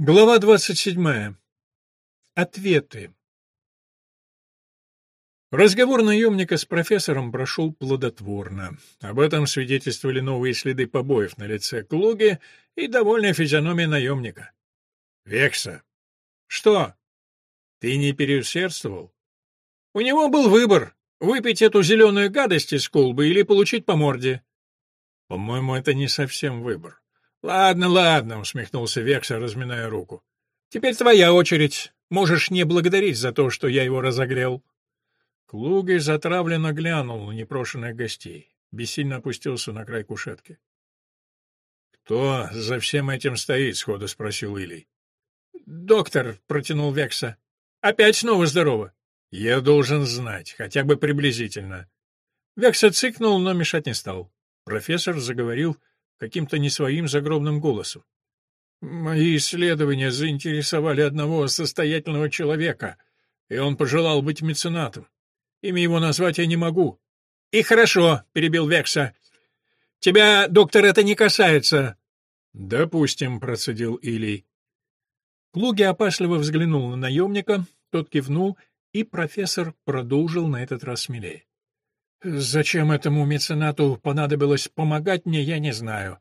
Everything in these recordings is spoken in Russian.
Глава двадцать седьмая. Ответы. Разговор наемника с профессором прошел плодотворно. Об этом свидетельствовали новые следы побоев на лице Клуги и довольная физиономия наемника. «Векса!» «Что? Ты не переусердствовал?» «У него был выбор — выпить эту зеленую гадость из колбы или получить по морде». «По-моему, это не совсем выбор. «Ладно, ладно», — усмехнулся Векса, разминая руку. «Теперь твоя очередь. Можешь не благодарить за то, что я его разогрел». Клугой затравленно глянул на непрошенных гостей. Бессильно опустился на край кушетки. «Кто за всем этим стоит?» — сходу спросил Илий. «Доктор», — протянул Векса. «Опять снова здорово». «Я должен знать, хотя бы приблизительно». Векса цыкнул, но мешать не стал. Профессор заговорил каким-то не своим загробным голосом. «Мои исследования заинтересовали одного состоятельного человека, и он пожелал быть меценатом. Имя его назвать я не могу». «И хорошо», — перебил Векса. «Тебя, доктор, это не касается». «Допустим», — процедил Илий. Плуги опасливо взглянул на наемника, тот кивнул, и профессор продолжил на этот раз смелее. Зачем этому меценату понадобилось помогать мне, я не знаю.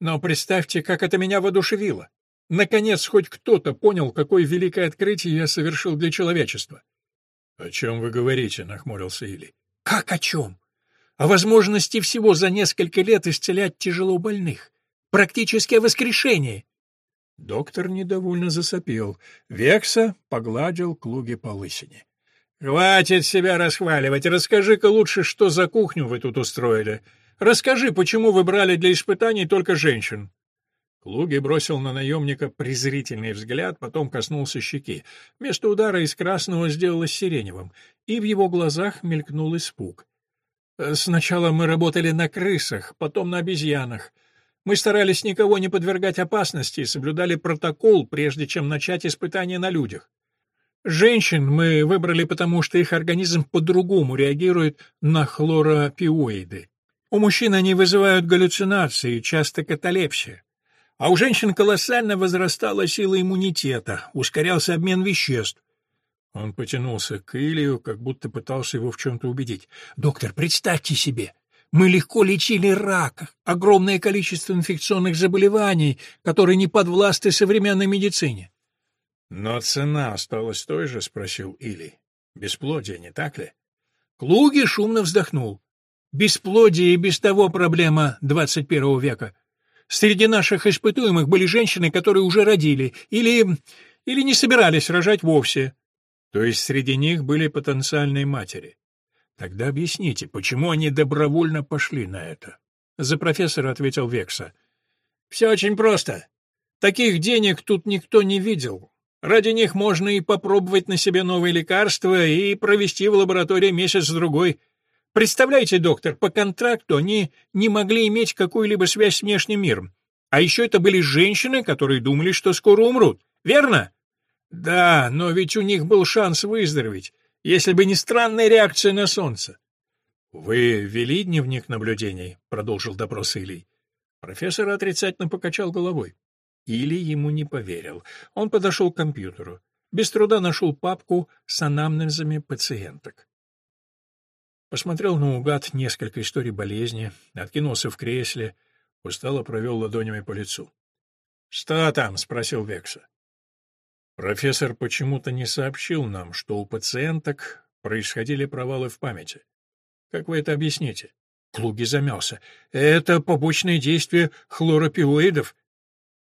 Но представьте, как это меня воодушевило. Наконец, хоть кто-то понял, какое великое открытие я совершил для человечества. — О чем вы говорите? — нахмурился Или. — Как о чем? О возможности всего за несколько лет исцелять тяжело больных. О воскрешении. Доктор недовольно засопел. Векса погладил клуги по лысине. «Хватит себя расхваливать. Расскажи-ка лучше, что за кухню вы тут устроили. Расскажи, почему вы брали для испытаний только женщин». Клуги бросил на наемника презрительный взгляд, потом коснулся щеки. Вместо удара из красного сделалось сиреневым, и в его глазах мелькнул испуг. «Сначала мы работали на крысах, потом на обезьянах. Мы старались никого не подвергать опасности и соблюдали протокол, прежде чем начать испытания на людях. Женщин мы выбрали потому, что их организм по-другому реагирует на хлоропиоиды. У мужчин они вызывают галлюцинации, часто каталепсия. А у женщин колоссально возрастала сила иммунитета, ускорялся обмен веществ. Он потянулся к Илью, как будто пытался его в чем-то убедить. «Доктор, представьте себе, мы легко лечили рак, огромное количество инфекционных заболеваний, которые не подвластны современной медицине. «Но цена осталась той же?» — спросил Или. «Бесплодие, не так ли?» Клуги шумно вздохнул. «Бесплодие и без того проблема двадцать первого века. Среди наших испытуемых были женщины, которые уже родили, или... или не собирались рожать вовсе. То есть среди них были потенциальные матери. Тогда объясните, почему они добровольно пошли на это?» За профессора ответил Векса. «Все очень просто. Таких денег тут никто не видел. Ради них можно и попробовать на себе новые лекарства и провести в лаборатории месяц-другой. Представляете, доктор, по контракту они не могли иметь какую-либо связь с внешним миром. А еще это были женщины, которые думали, что скоро умрут. Верно? Да, но ведь у них был шанс выздороветь, если бы не странная реакция на солнце. «Вы вели дневник наблюдений?» — продолжил допрос Илий. Профессор отрицательно покачал головой. Или ему не поверил. Он подошел к компьютеру. Без труда нашел папку с анамнезами пациенток. Посмотрел наугад несколько историй болезни, откинулся в кресле, устало провел ладонями по лицу. — Что там? — спросил Векса. Профессор почему-то не сообщил нам, что у пациенток происходили провалы в памяти. Как вы это объясните? Клуги замялся. Это побочные действия хлоропиоидов.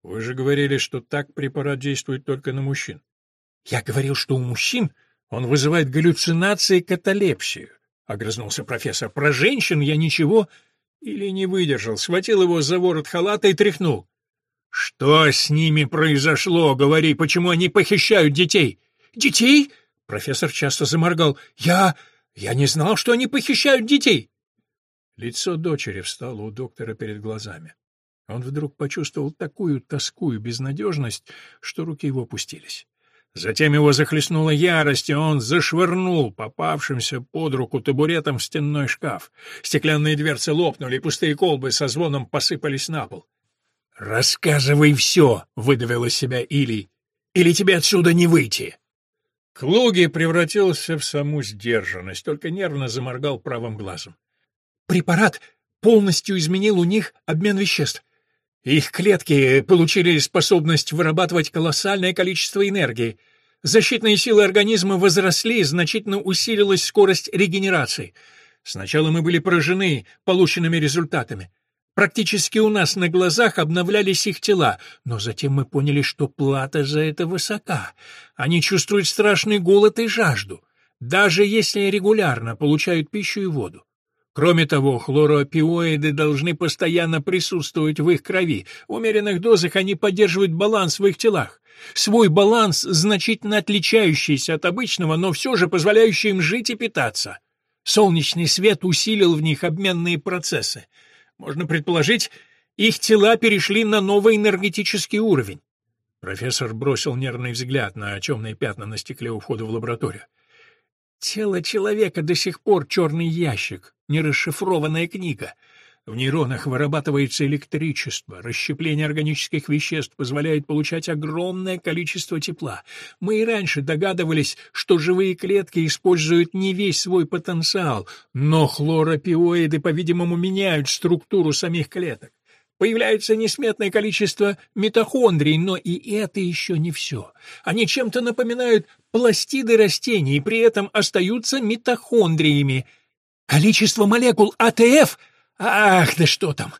Вы же говорили, что так препарат действует только на мужчин. Я говорил, что у мужчин он вызывает галлюцинации и каталепсию, огрызнулся профессор. Про женщин я ничего или не выдержал, схватил его за ворот халата и тряхнул. Что с ними произошло? Говори, почему они похищают детей? Детей? Профессор часто заморгал. Я я не знал, что они похищают детей. Лицо дочери встало у доктора перед глазами. Он вдруг почувствовал такую тоску и безнадежность, что руки его опустились. Затем его захлестнула ярость, и он зашвырнул попавшимся под руку табуретом в стенной шкаф. Стеклянные дверцы лопнули, пустые колбы со звоном посыпались на пол. «Рассказывай все», — выдавил из себя Илий. «Или тебе отсюда не выйти». Клуги превратился в саму сдержанность, только нервно заморгал правым глазом. «Препарат полностью изменил у них обмен веществ. Их клетки получили способность вырабатывать колоссальное количество энергии. Защитные силы организма возросли, значительно усилилась скорость регенерации. Сначала мы были поражены полученными результатами. Практически у нас на глазах обновлялись их тела, но затем мы поняли, что плата за это высока. Они чувствуют страшный голод и жажду, даже если регулярно получают пищу и воду. Кроме того, хлороопиоиды должны постоянно присутствовать в их крови. В умеренных дозах они поддерживают баланс в их телах. Свой баланс, значительно отличающийся от обычного, но все же позволяющий им жить и питаться. Солнечный свет усилил в них обменные процессы. Можно предположить, их тела перешли на новый энергетический уровень. Профессор бросил нервный взгляд на темные пятна на стекле у входа в лабораторию. Тело человека до сих пор черный ящик, нерасшифрованная книга. В нейронах вырабатывается электричество, расщепление органических веществ позволяет получать огромное количество тепла. Мы и раньше догадывались, что живые клетки используют не весь свой потенциал, но хлоропиоиды, по-видимому, меняют структуру самих клеток. Появляется несметное количество митохондрий, но и это еще не все. Они чем-то напоминают пластиды растений при этом остаются митохондриями. Количество молекул АТФ? Ах, да что там!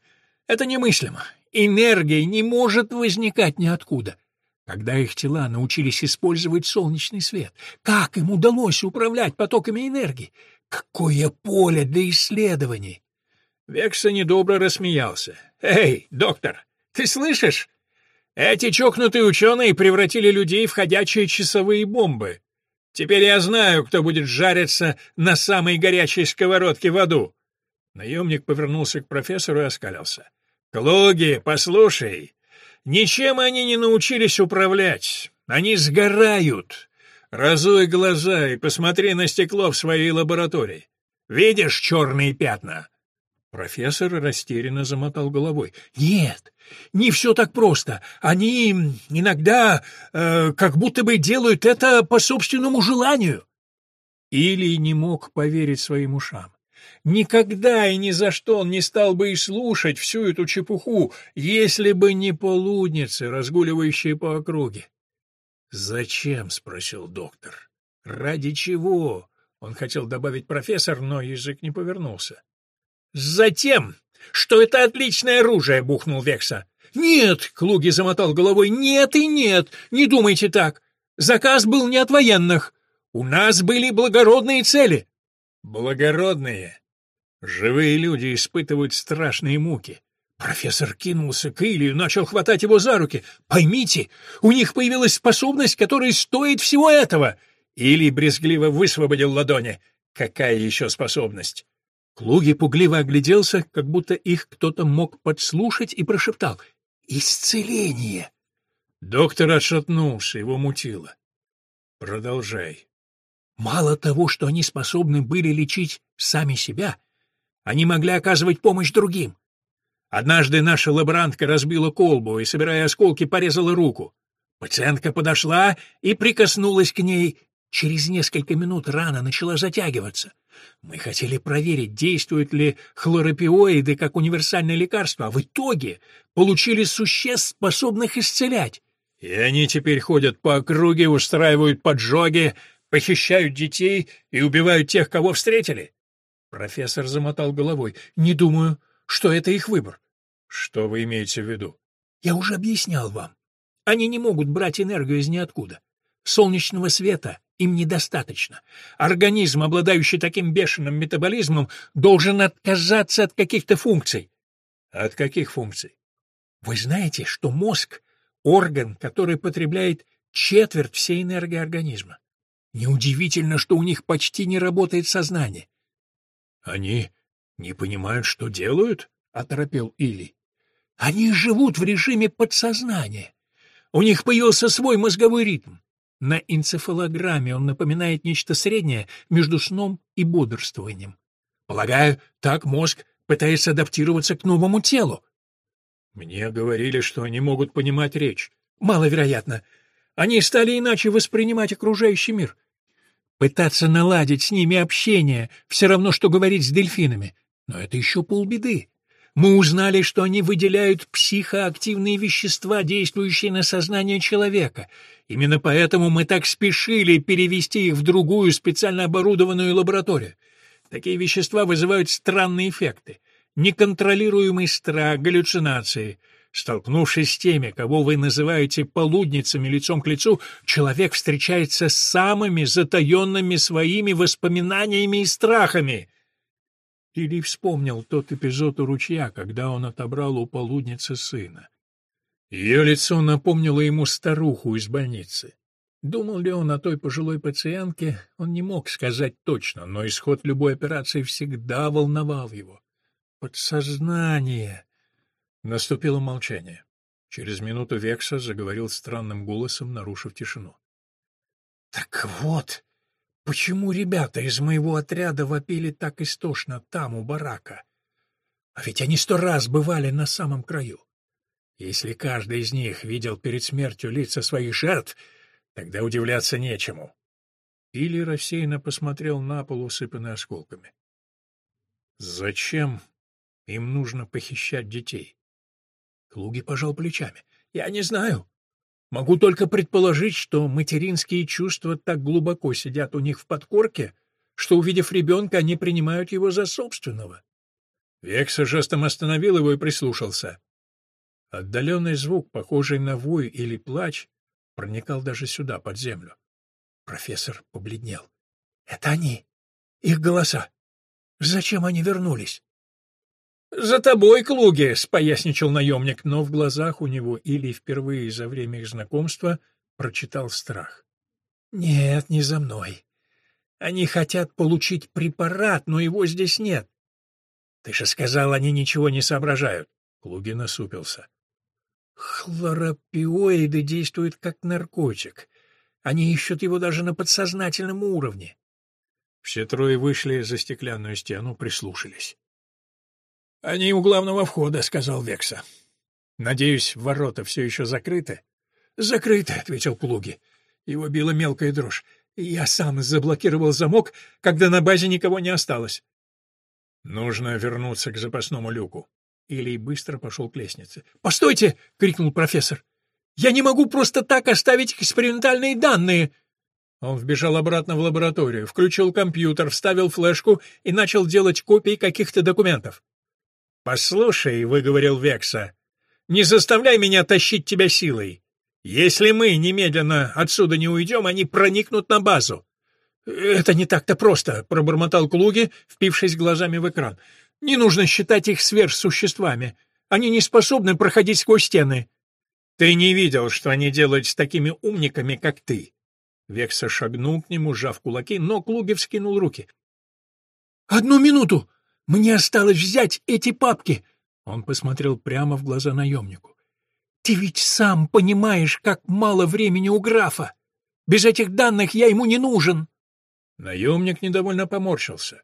Это немыслимо. Энергия не может возникать ниоткуда. Когда их тела научились использовать солнечный свет, как им удалось управлять потоками энергии? Какое поле для исследований! Векса недобро рассмеялся. «Эй, доктор, ты слышишь? Эти чокнутые ученые превратили людей в ходячие часовые бомбы. Теперь я знаю, кто будет жариться на самой горячей сковородке в аду». Наемник повернулся к профессору и оскалился. «Клоги, послушай, ничем они не научились управлять. Они сгорают. Разуй глаза и посмотри на стекло в своей лаборатории. Видишь черные пятна? Профессор растерянно замотал головой. «Нет, не все так просто. Они иногда э, как будто бы делают это по собственному желанию». Или не мог поверить своим ушам. Никогда и ни за что он не стал бы и слушать всю эту чепуху, если бы не полудницы, разгуливающие по округе. «Зачем?» — спросил доктор. «Ради чего?» — он хотел добавить профессор, но язык не повернулся. «Затем, что это отличное оружие!» — бухнул Векса. «Нет!» — Клуги замотал головой. «Нет и нет! Не думайте так! Заказ был не от военных. У нас были благородные цели». «Благородные? Живые люди испытывают страшные муки». Профессор кинулся к Илью, начал хватать его за руки. «Поймите, у них появилась способность, которая стоит всего этого!» Или брезгливо высвободил ладони. «Какая еще способность?» Клуги пугливо огляделся, как будто их кто-то мог подслушать, и прошептал «Исцеление!». Доктор отшатнулся, его мутило. «Продолжай». Мало того, что они способны были лечить сами себя, они могли оказывать помощь другим. Однажды наша лаборантка разбила колбу и, собирая осколки, порезала руку. Пациентка подошла и прикоснулась к ней. Через несколько минут рана начала затягиваться. Мы хотели проверить, действуют ли хлоропиоиды как универсальное лекарство, а в итоге получили существ, способных исцелять. И они теперь ходят по округе, устраивают поджоги, похищают детей и убивают тех, кого встретили. Профессор замотал головой. Не думаю, что это их выбор. Что вы имеете в виду? Я уже объяснял вам. Они не могут брать энергию из ниоткуда. Солнечного света им недостаточно. Организм, обладающий таким бешеным метаболизмом, должен отказаться от каких-то функций. От каких функций? Вы знаете, что мозг — орган, который потребляет четверть всей энергии организма. Неудивительно, что у них почти не работает сознание. — Они не понимают, что делают? — оторопел Или. — Они живут в режиме подсознания. У них появился свой мозговой ритм. На энцефалограмме он напоминает нечто среднее между сном и бодрствованием. Полагаю, так мозг пытается адаптироваться к новому телу. Мне говорили, что они могут понимать речь. Маловероятно. Они стали иначе воспринимать окружающий мир. Пытаться наладить с ними общение — все равно, что говорить с дельфинами. Но это еще полбеды. Мы узнали, что они выделяют психоактивные вещества, действующие на сознание человека. Именно поэтому мы так спешили перевести их в другую специально оборудованную лабораторию. Такие вещества вызывают странные эффекты. Неконтролируемый страх, галлюцинации. Столкнувшись с теми, кого вы называете полудницами лицом к лицу, человек встречается с самыми затаенными своими воспоминаниями и страхами. Или вспомнил тот эпизод у ручья, когда он отобрал у полудницы сына. Ее лицо напомнило ему старуху из больницы. Думал ли он о той пожилой пациентке, он не мог сказать точно, но исход любой операции всегда волновал его. Подсознание. Наступило молчание. Через минуту Векса заговорил странным голосом, нарушив тишину. — Так вот, Почему ребята из моего отряда вопили так истошно там, у барака? А ведь они сто раз бывали на самом краю. Если каждый из них видел перед смертью лица своих жертв, тогда удивляться нечему. Или рассеянно посмотрел на пол, усыпанный осколками. Зачем им нужно похищать детей? Клуги пожал плечами. Я не знаю. Могу только предположить, что материнские чувства так глубоко сидят у них в подкорке, что, увидев ребенка, они принимают его за собственного. Векса жестом остановил его и прислушался. Отдаленный звук, похожий на вой или плач, проникал даже сюда, под землю. Профессор побледнел. — Это они. Их голоса. Зачем они вернулись? «За тобой, Клугес!» — поясничал наемник, но в глазах у него или впервые за время их знакомства прочитал страх. «Нет, не за мной. Они хотят получить препарат, но его здесь нет. Ты же сказал, они ничего не соображают». Клуги насупился. «Хлоропиоиды действуют как наркотик. Они ищут его даже на подсознательном уровне». Все трое вышли за стеклянную стену, прислушались. «Они у главного входа», — сказал Векса. «Надеюсь, ворота все еще закрыты?» «Закрыты», — ответил Плуги. Его била мелкая дрожь. «Я сам заблокировал замок, когда на базе никого не осталось». «Нужно вернуться к запасному люку». Илий быстро пошел к лестнице. «Постойте!» — крикнул профессор. «Я не могу просто так оставить экспериментальные данные!» Он вбежал обратно в лабораторию, включил компьютер, вставил флешку и начал делать копии каких-то документов. «Послушай», — выговорил Векса, — «не заставляй меня тащить тебя силой. Если мы немедленно отсюда не уйдем, они проникнут на базу». «Это не так-то просто», — пробормотал Клуги, впившись глазами в экран. «Не нужно считать их сверхсуществами. Они не способны проходить сквозь стены». «Ты не видел, что они делают с такими умниками, как ты?» Векса шагнул к нему, сжав кулаки, но Клуги вскинул руки. «Одну минуту!» Мне осталось взять эти папки. Он посмотрел прямо в глаза наемнику. Ты ведь сам понимаешь, как мало времени у графа. Без этих данных я ему не нужен. Наемник недовольно поморщился.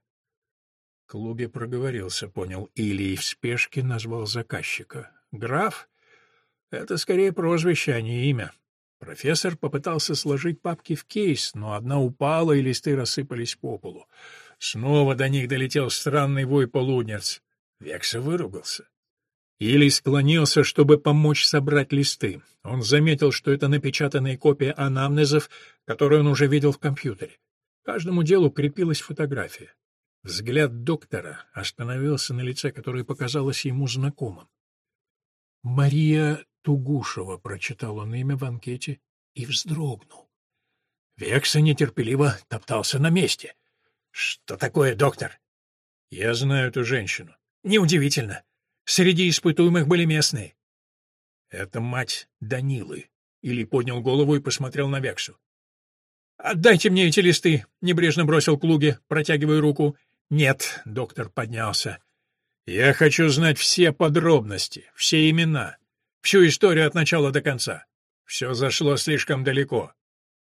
Клуге проговорился, понял, или в спешке назвал заказчика. Граф — это скорее прозвище, а не имя. Профессор попытался сложить папки в кейс, но одна упала, и листы рассыпались по полу. Снова до них долетел странный вой полуднец. Векса выругался. Или склонился, чтобы помочь собрать листы. Он заметил, что это напечатанные копии анамнезов, которые он уже видел в компьютере. Каждому делу крепилась фотография. Взгляд доктора остановился на лице, которое показалось ему знакомым. «Мария Тугушева», — прочитал он имя в анкете и вздрогнул. Векса нетерпеливо топтался на месте. «Что такое, доктор?» «Я знаю эту женщину». «Неудивительно. Среди испытуемых были местные». «Это мать Данилы». Или поднял голову и посмотрел на Вексу. «Отдайте мне эти листы», — небрежно бросил Клуги, протягивая руку. «Нет», — доктор поднялся. «Я хочу знать все подробности, все имена, всю историю от начала до конца. Все зашло слишком далеко».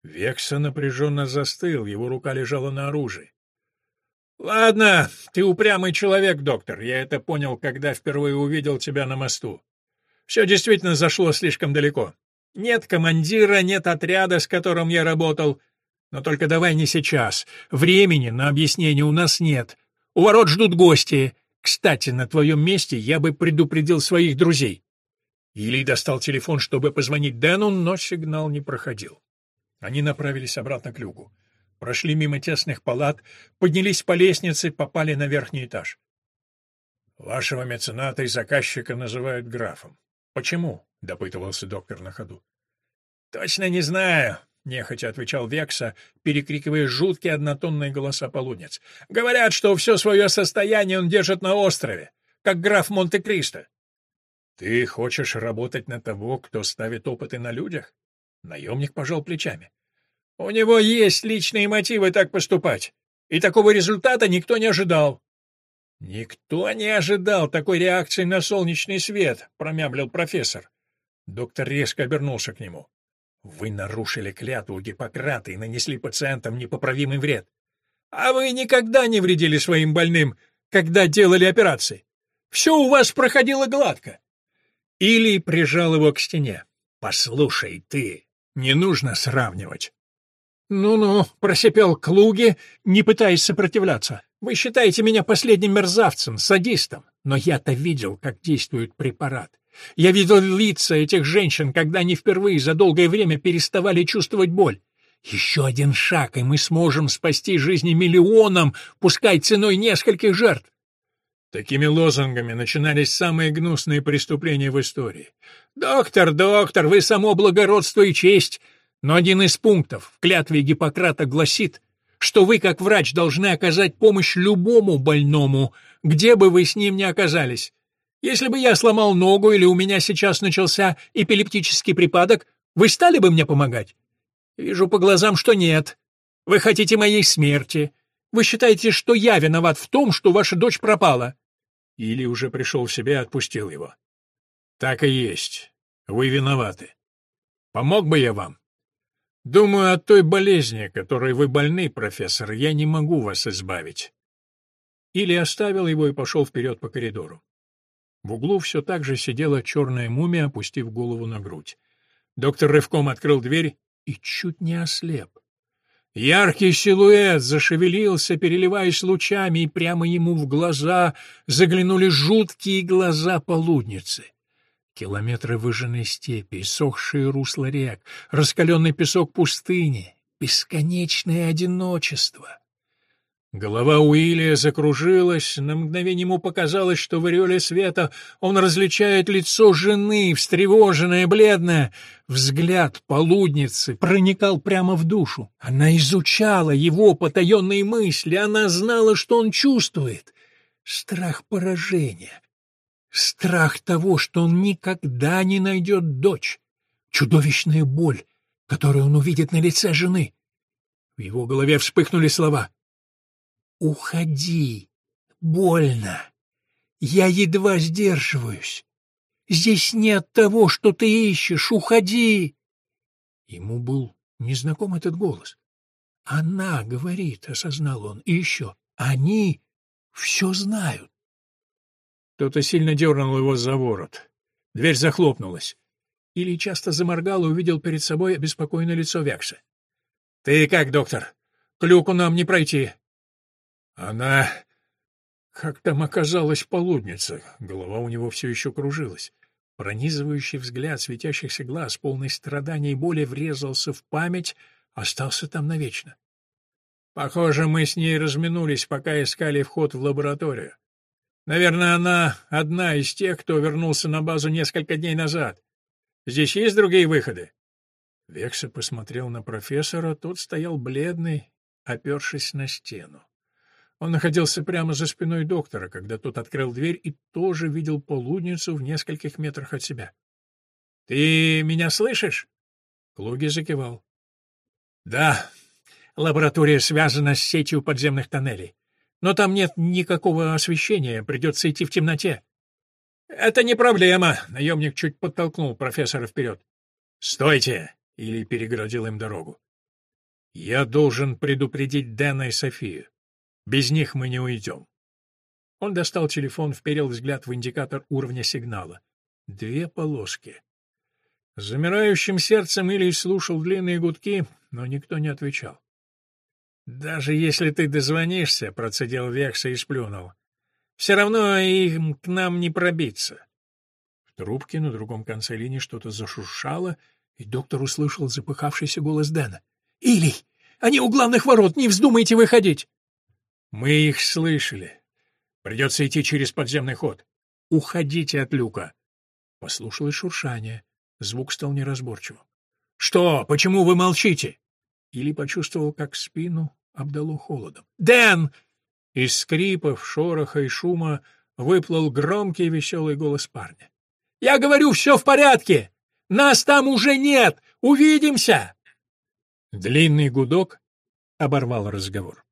Векса напряженно застыл, его рука лежала на оружии. «Ладно, ты упрямый человек, доктор. Я это понял, когда впервые увидел тебя на мосту. Все действительно зашло слишком далеко. Нет командира, нет отряда, с которым я работал. Но только давай не сейчас. Времени на объяснение у нас нет. У ворот ждут гости. Кстати, на твоем месте я бы предупредил своих друзей. Или достал телефон, чтобы позвонить Дэну, но сигнал не проходил. Они направились обратно к люгу. Прошли мимо тесных палат, поднялись по лестнице, попали на верхний этаж. «Вашего мецената и заказчика называют графом. Почему?» — допытывался доктор на ходу. «Точно не знаю», — нехотя отвечал Векса, перекрикивая жуткие однотонные голоса полудниц. «Говорят, что все свое состояние он держит на острове, как граф Монте-Кристо». «Ты хочешь работать на того, кто ставит опыты на людях?» Наемник пожал плечами. «У него есть личные мотивы так поступать, и такого результата никто не ожидал. «Никто не ожидал такой реакции на солнечный свет», — промямлил профессор. Доктор резко обернулся к нему. «Вы нарушили клятву Гиппократа и нанесли пациентам непоправимый вред. А вы никогда не вредили своим больным, когда делали операции. Все у вас проходило гладко». Или прижал его к стене. «Послушай, ты, не нужно сравнивать». «Ну-ну», — просипел Клуги, не пытаясь сопротивляться. Вы считаете меня последним мерзавцем, садистом, но я-то видел, как действует препарат. Я видел лица этих женщин, когда они впервые за долгое время переставали чувствовать боль. Еще один шаг, и мы сможем спасти жизни миллионам, пускай ценой нескольких жертв. Такими лозунгами начинались самые гнусные преступления в истории. «Доктор, доктор, вы само благородство и честь!» Но один из пунктов в клятве Гиппократа гласит, что вы, как врач, должны оказать помощь любому больному, где бы вы с ним ни оказались. Если бы я сломал ногу или у меня сейчас начался эпилептический припадок, вы стали бы мне помогать? Вижу по глазам, что нет. Вы хотите моей смерти. Вы считаете, что я виноват в том, что ваша дочь пропала? Или уже пришел в себя и отпустил его. Так и есть. Вы виноваты. Помог бы я вам? Думаю, от той болезни, которой вы больны, профессор, я не могу вас избавить. Или оставил его и пошел вперед по коридору. В углу все так же сидела черная мумия, опустив голову на грудь. Доктор рывком открыл дверь и чуть не ослеп. Яркий силуэт зашевелился, переливаясь лучами, и прямо ему в глаза заглянули жуткие глаза полудницы. Километры выжженной степи, сохшие русла рек, раскаленный песок пустыни, бесконечное одиночество. Голова Уиллия закружилась, на мгновение ему показалось, что в ореоле света он различает лицо жены, встревоженное, бледное. Взгляд полудницы проникал прямо в душу. Она изучала его потаенные мысли, она знала, что он чувствует. Страх поражения, Страх того, что он никогда не найдет дочь. Чудовищная боль, которую он увидит на лице жены. В его голове вспыхнули слова. «Уходи! Больно! Я едва сдерживаюсь! Здесь нет того, что ты ищешь! Уходи!» Ему был незнаком этот голос. «Она говорит», — осознал он, — «и еще, они все знают». Кто-то сильно дернул его за ворот. Дверь захлопнулась. Или часто заморгал и увидел перед собой обеспокоенное лицо Вякса. — Ты как, доктор? К люку нам не пройти. — Она... Как там оказалась полудница? Голова у него все еще кружилась. Пронизывающий взгляд светящихся глаз, полный страданий и боли, врезался в память, остался там навечно. Похоже, мы с ней разминулись, пока искали вход в лабораторию. Наверное, она одна из тех, кто вернулся на базу несколько дней назад. Здесь есть другие выходы?» Векса посмотрел на профессора, тот стоял бледный, опершись на стену. Он находился прямо за спиной доктора, когда тот открыл дверь и тоже видел полудницу в нескольких метрах от себя. «Ты меня слышишь?» Клуги закивал. «Да, лаборатория связана с сетью подземных тоннелей. Но там нет никакого освещения, придется идти в темноте. Это не проблема, наемник чуть подтолкнул профессора вперед. Стойте! Или перегородил им дорогу. Я должен предупредить Дэна и Софию. Без них мы не уйдем. Он достал телефон, вперил взгляд в индикатор уровня сигнала. Две полоски. С замирающим сердцем Илий слушал длинные гудки, но никто не отвечал. «Даже если ты дозвонишься», — процедил Векса и сплюнул, — «все равно им к нам не пробиться». В трубке на другом конце линии что-то зашуршало, и доктор услышал запыхавшийся голос Дэна. «Илий, они у главных ворот, не вздумайте выходить!» «Мы их слышали. Придется идти через подземный ход. Уходите от люка». Послушалось шуршание. Звук стал неразборчивым. «Что? Почему вы молчите?» Или почувствовал, как спину обдало холодом. «Дэн!» Из скрипов, шороха и шума выплыл громкий веселый голос парня. «Я говорю, все в порядке! Нас там уже нет! Увидимся!» Длинный гудок оборвал разговор.